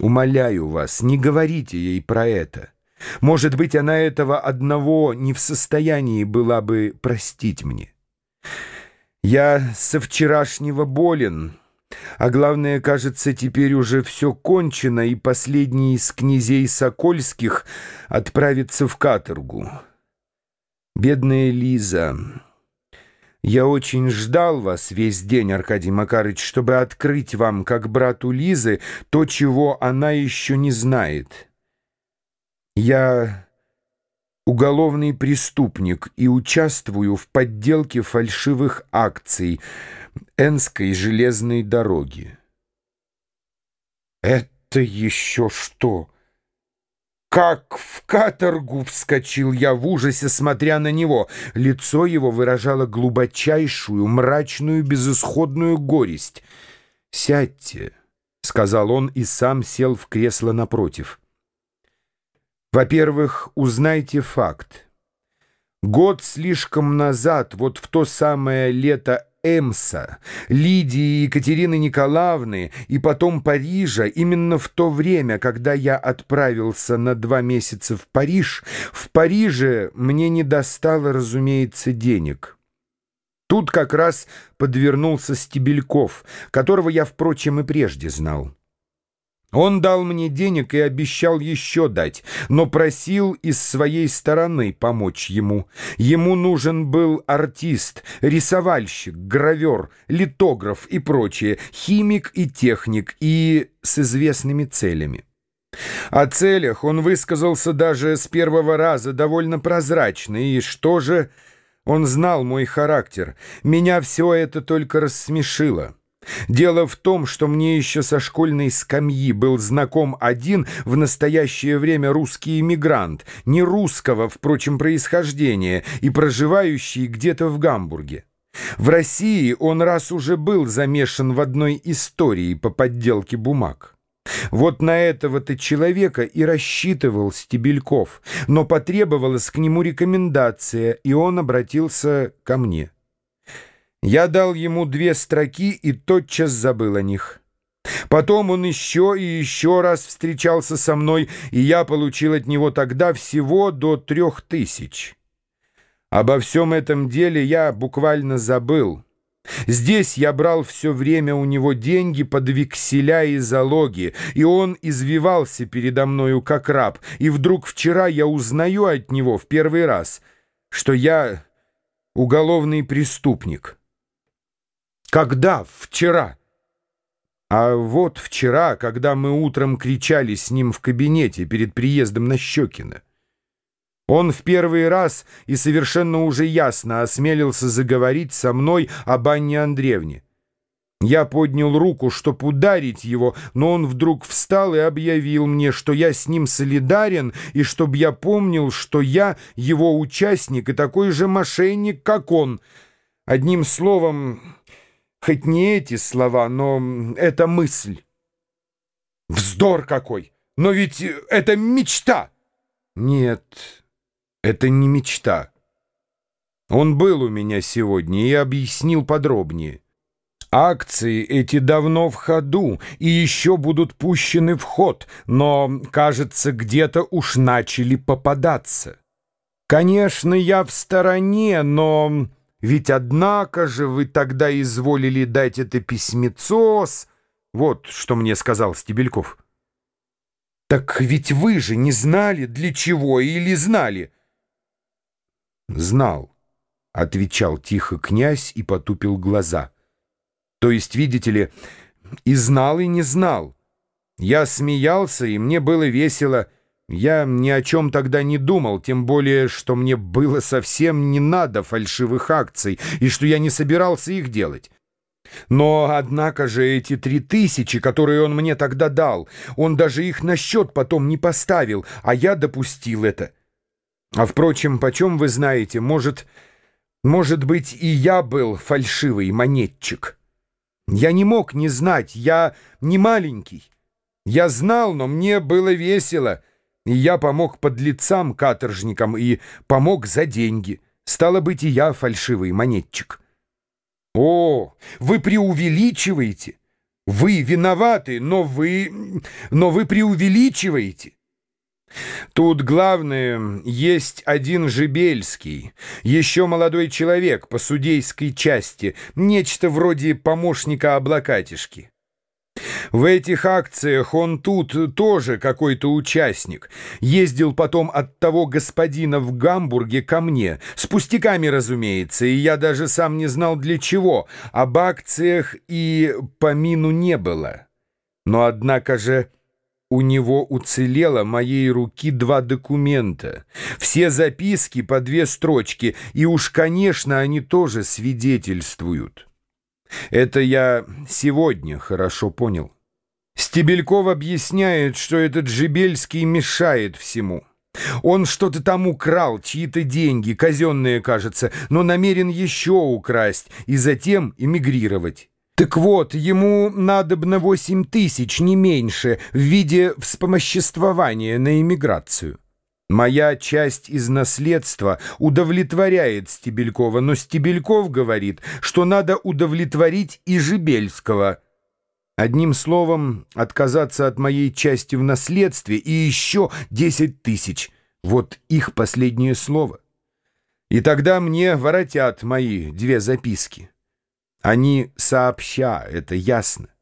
Умоляю вас, не говорите ей про это. Может быть, она этого одного не в состоянии была бы простить мне. Я со вчерашнего болен, а главное, кажется, теперь уже все кончено, и последний из князей Сокольских отправится в каторгу. Бедная Лиза... Я очень ждал вас весь день, Аркадий Макарыч, чтобы открыть вам, как брату Лизы, то, чего она еще не знает. Я уголовный преступник и участвую в подделке фальшивых акций Энской железной дороги. Это еще что? «Как каторгу!» — вскочил я в ужасе, смотря на него. Лицо его выражало глубочайшую, мрачную, безысходную горесть. «Сядьте», — сказал он и сам сел в кресло напротив. «Во-первых, узнайте факт. Год слишком назад, вот в то самое лето Эмса, Лидии Екатерины Николаевны и потом Парижа, именно в то время, когда я отправился на два месяца в Париж, в Париже мне не достало, разумеется, денег. Тут как раз подвернулся Стебельков, которого я, впрочем, и прежде знал. Он дал мне денег и обещал еще дать, но просил из своей стороны помочь ему. Ему нужен был артист, рисовальщик, гравер, литограф и прочее, химик и техник, и с известными целями. О целях он высказался даже с первого раза довольно прозрачно, и что же... Он знал мой характер. Меня все это только рассмешило. Дело в том, что мне еще со школьной скамьи был знаком один в настоящее время русский иммигрант, не русского, впрочем, происхождения, и проживающий где-то в Гамбурге. В России он раз уже был замешан в одной истории по подделке бумаг. Вот на этого-то человека и рассчитывал Стебельков, но потребовалась к нему рекомендация, и он обратился ко мне. Я дал ему две строки и тотчас забыл о них. Потом он еще и еще раз встречался со мной, и я получил от него тогда всего до трех тысяч. Обо всем этом деле я буквально забыл. Здесь я брал все время у него деньги под векселя и залоги, и он извивался передо мною как раб, и вдруг вчера я узнаю от него в первый раз, что я уголовный преступник». Когда? Вчера. А вот вчера, когда мы утром кричали с ним в кабинете перед приездом на Щекина. Он в первый раз и совершенно уже ясно осмелился заговорить со мной об Анне Андреевне. Я поднял руку, чтоб ударить его, но он вдруг встал и объявил мне, что я с ним солидарен, и чтоб я помнил, что я его участник и такой же мошенник, как он. Одним словом... Хоть не эти слова, но это мысль. Вздор какой! Но ведь это мечта! Нет, это не мечта. Он был у меня сегодня и объяснил подробнее. Акции эти давно в ходу и еще будут пущены в ход, но, кажется, где-то уж начали попадаться. Конечно, я в стороне, но... Ведь однако же вы тогда изволили дать это письмецо с... Вот что мне сказал Стебельков. Так ведь вы же не знали, для чего или знали? Знал, отвечал тихо князь и потупил глаза. То есть, видите ли, и знал, и не знал. Я смеялся, и мне было весело, — я ни о чем тогда не думал, тем более, что мне было совсем не надо фальшивых акций и что я не собирался их делать. Но, однако же, эти три тысячи, которые он мне тогда дал, он даже их на счет потом не поставил, а я допустил это. А, впрочем, почем вы знаете, может, может быть, и я был фальшивый монетчик. Я не мог не знать, я не маленький. Я знал, но мне было весело — и я помог подлецам, каторжникам и помог за деньги. Стало быть, и я фальшивый монетчик. О, вы преувеличиваете. Вы виноваты, но вы... но вы преувеличиваете. Тут главное, есть один Жибельский, еще молодой человек по судейской части, нечто вроде помощника облакатишки. В этих акциях он тут тоже какой-то участник. Ездил потом от того господина в Гамбурге ко мне. С пустяками, разумеется, и я даже сам не знал для чего. Об акциях и помину не было. Но, однако же, у него уцелело моей руки два документа. Все записки по две строчки, и уж, конечно, они тоже свидетельствуют. Это я сегодня хорошо понял. Стебельков объясняет, что этот Жибельский мешает всему. Он что-то там украл, чьи-то деньги, казенные, кажется, но намерен еще украсть и затем эмигрировать. Так вот, ему надобно восемь тысяч, не меньше, в виде вспомоществования на эмиграцию. Моя часть из наследства удовлетворяет Стебелькова, но Стебельков говорит, что надо удовлетворить и Жибельского. Одним словом, отказаться от моей части в наследстве и еще десять тысяч. Вот их последнее слово. И тогда мне воротят мои две записки. Они сообща, это ясно.